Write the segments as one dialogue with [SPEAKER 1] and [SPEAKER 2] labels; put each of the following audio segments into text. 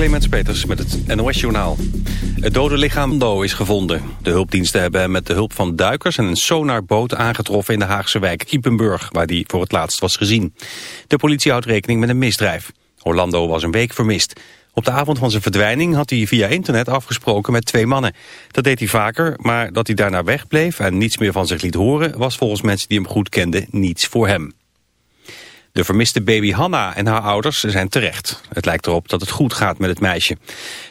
[SPEAKER 1] Clemens Peters met het NOS-journaal. Het dode lichaam Do is gevonden. De hulpdiensten hebben hem met de hulp van duikers en een sonarboot aangetroffen in de Haagse wijk Kiepenburg, waar hij voor het laatst was gezien. De politie houdt rekening met een misdrijf. Orlando was een week vermist. Op de avond van zijn verdwijning had hij via internet afgesproken met twee mannen. Dat deed hij vaker, maar dat hij daarna wegbleef en niets meer van zich liet horen... was volgens mensen die hem goed kenden niets voor hem. De vermiste baby Hanna en haar ouders zijn terecht. Het lijkt erop dat het goed gaat met het meisje.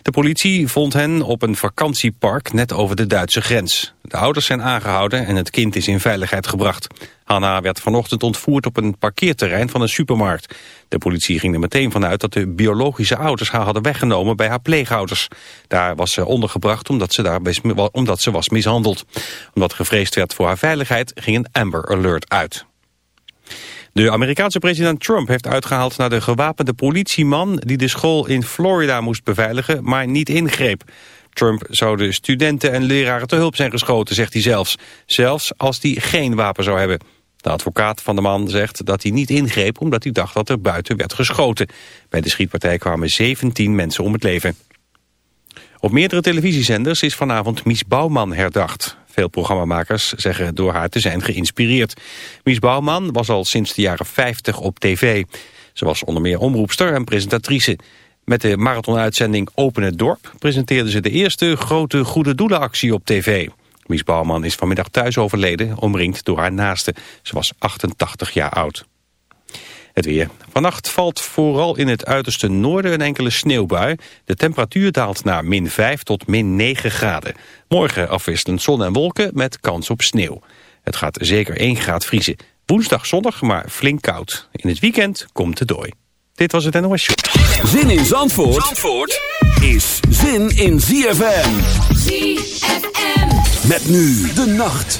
[SPEAKER 1] De politie vond hen op een vakantiepark net over de Duitse grens. De ouders zijn aangehouden en het kind is in veiligheid gebracht. Hanna werd vanochtend ontvoerd op een parkeerterrein van een supermarkt. De politie ging er meteen vanuit dat de biologische ouders haar hadden weggenomen bij haar pleegouders. Daar was ze ondergebracht omdat ze, daar omdat ze was mishandeld. Omdat gevreesd werd voor haar veiligheid ging een Amber Alert uit. De Amerikaanse president Trump heeft uitgehaald naar de gewapende politieman... die de school in Florida moest beveiligen, maar niet ingreep. Trump zou de studenten en leraren te hulp zijn geschoten, zegt hij zelfs. Zelfs als hij geen wapen zou hebben. De advocaat van de man zegt dat hij niet ingreep... omdat hij dacht dat er buiten werd geschoten. Bij de schietpartij kwamen 17 mensen om het leven. Op meerdere televisiezenders is vanavond Mies Bouwman herdacht. Veel programmamakers zeggen door haar te zijn geïnspireerd. Mies Bouwman was al sinds de jaren 50 op tv. Ze was onder meer omroepster en presentatrice. Met de marathonuitzending Open het Dorp presenteerde ze de eerste grote goede doelenactie op tv. Mies Bouwman is vanmiddag thuis overleden, omringd door haar naaste. Ze was 88 jaar oud. Het weer. Vannacht valt vooral in het uiterste noorden een enkele sneeuwbui. De temperatuur daalt naar min 5 tot min 9 graden. Morgen afwisselend zon en wolken met kans op sneeuw. Het gaat zeker 1 graad vriezen. Woensdag zondag, maar flink koud. In het weekend komt het dooi. Dit was het NOS Show.
[SPEAKER 2] Zin in Zandvoort, Zandvoort is zin in ZFM.
[SPEAKER 3] ZFM.
[SPEAKER 2] Met nu de nacht.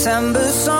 [SPEAKER 4] September song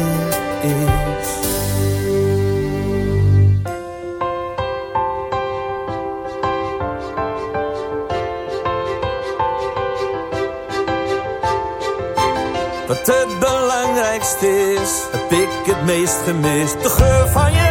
[SPEAKER 5] belangrijkste is, heb ik het meest gemist. De geur van je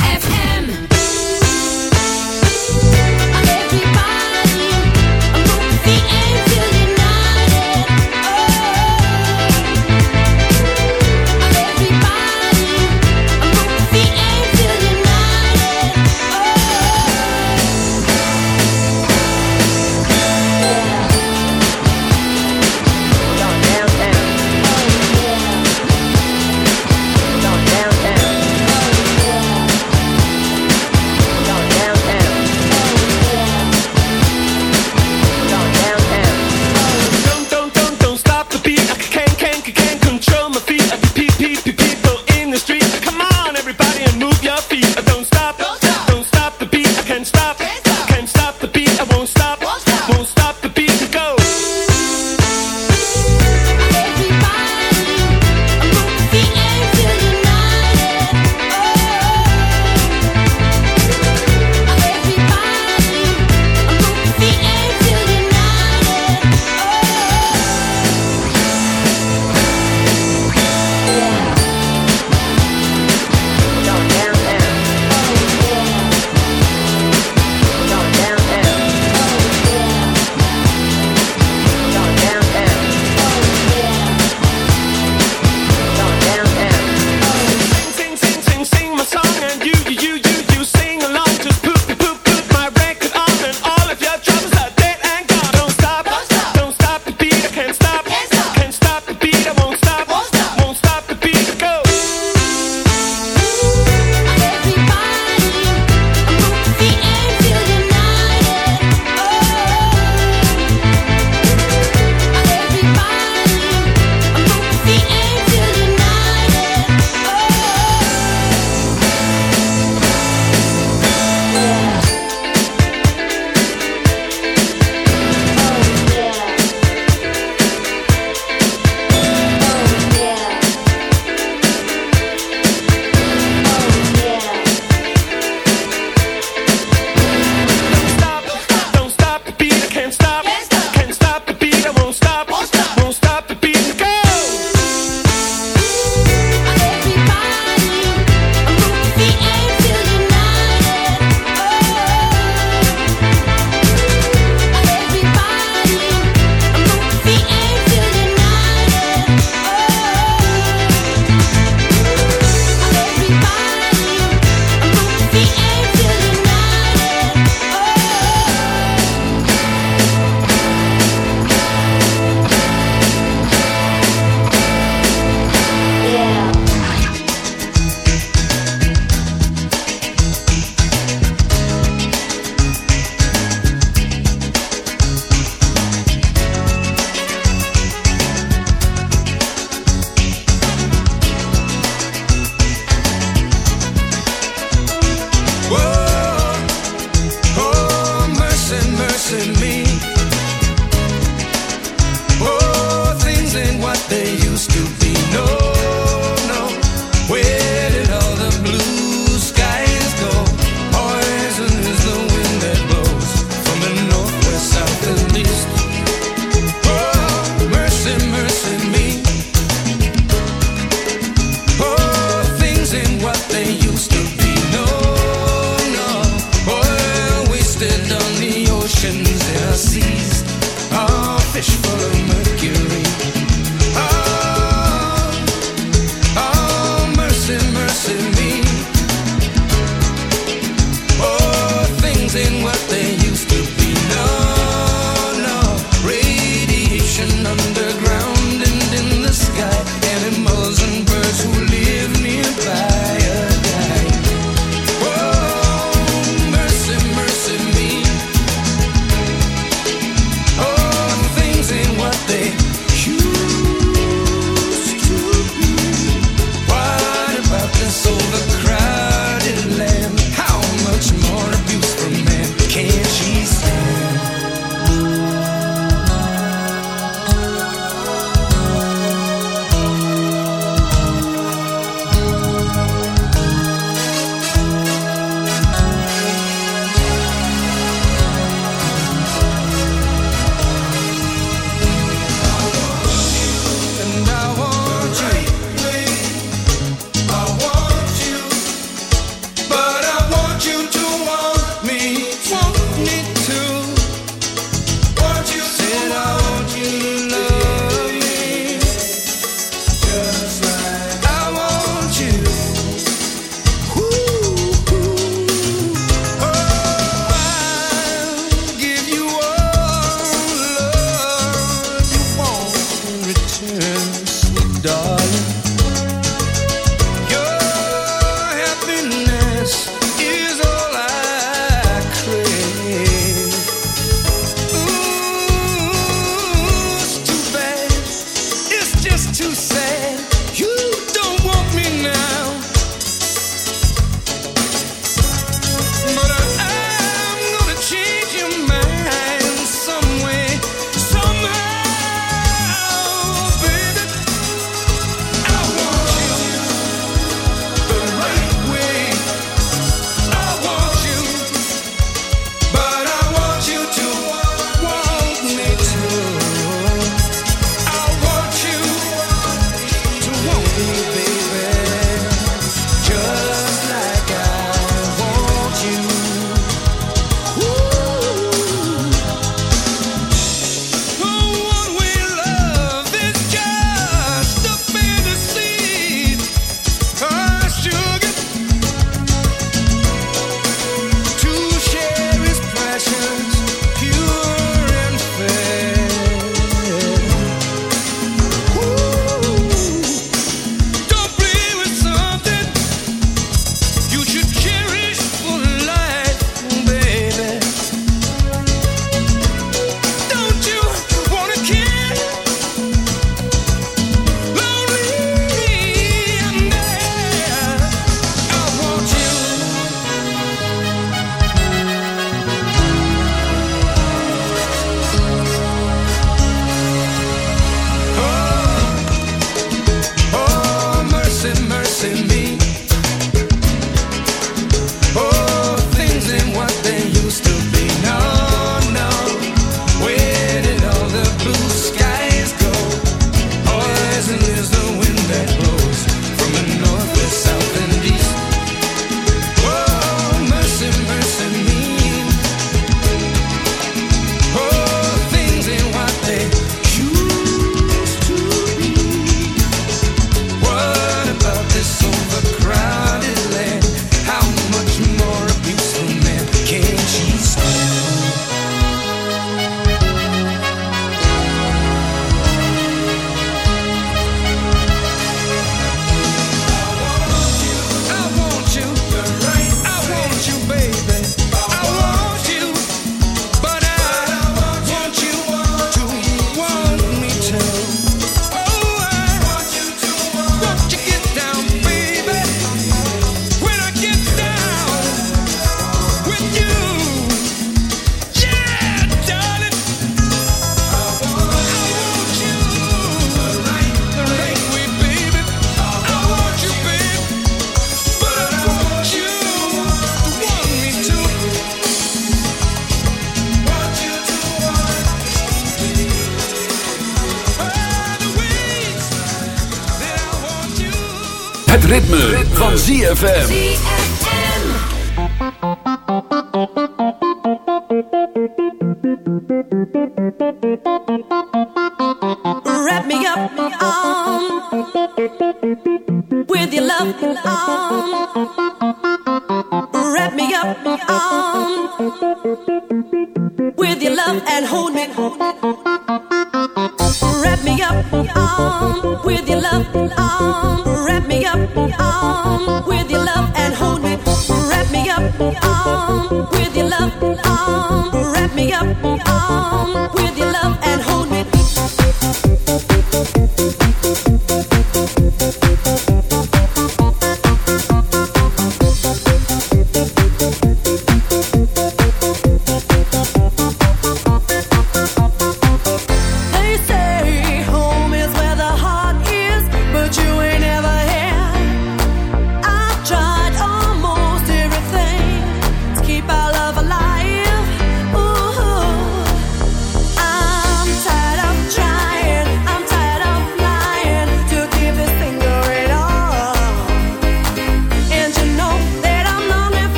[SPEAKER 6] ritme, van ZFM.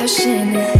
[SPEAKER 7] passion.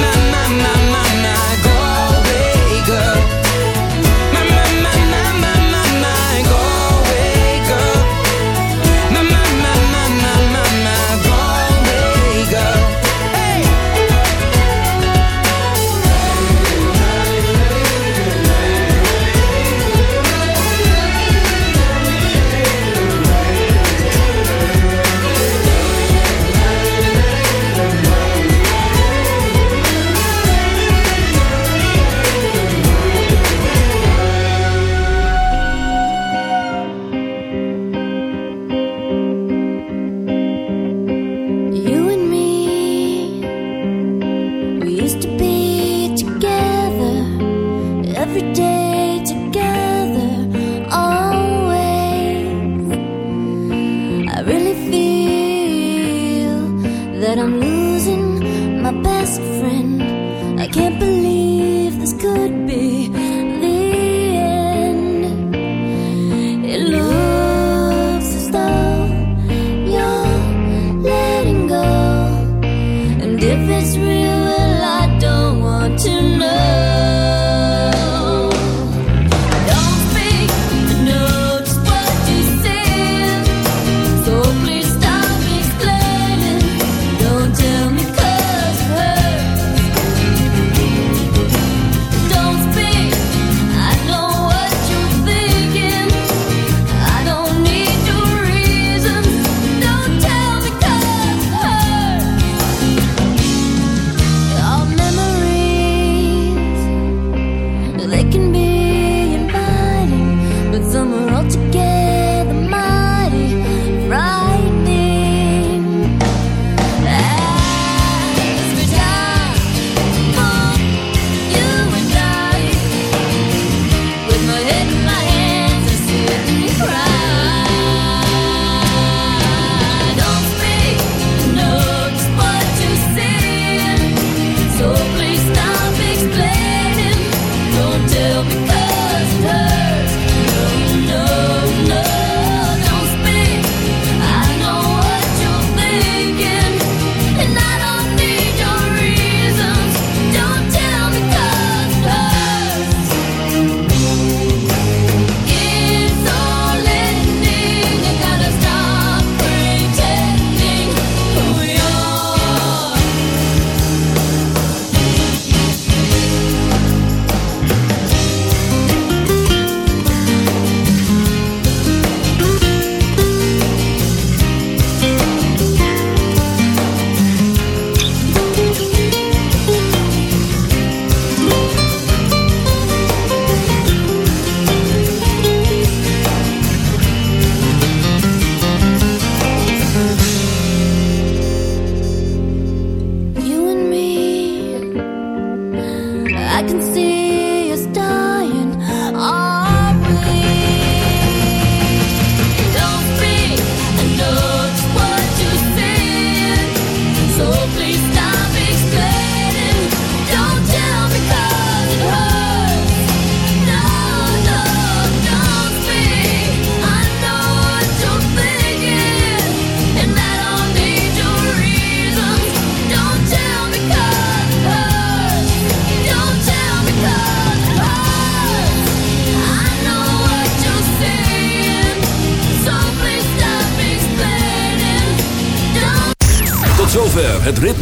[SPEAKER 7] my, my, my, my.